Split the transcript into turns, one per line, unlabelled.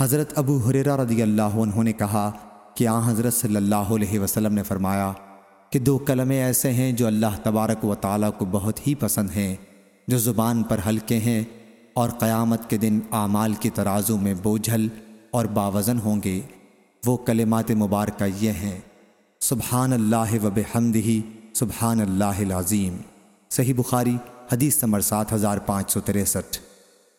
حضرت ابو حریرہ رضی اللہ عنہ نے کہا کہ آن حضرت صلی اللہ علیہ وسلم نے فرمایا کہ دو کلمے ایسے ہیں جو اللہ تبارک و تعالیٰ کو بہت ہی پسند ہیں، جو زبان پر ہلکے ہیں اور قیامت کے دن اعمال کی ترازو میں بوجھل اور باوزن ہوں گے۔ وہ کلمات مبارکہ یہ ہیں، سبحان اللہ و بحمدہ، سبحان اللہ العظیم۔ صحیح بخاری، حدیث نمبر سات ہزار پانچ سو تریسٹھ۔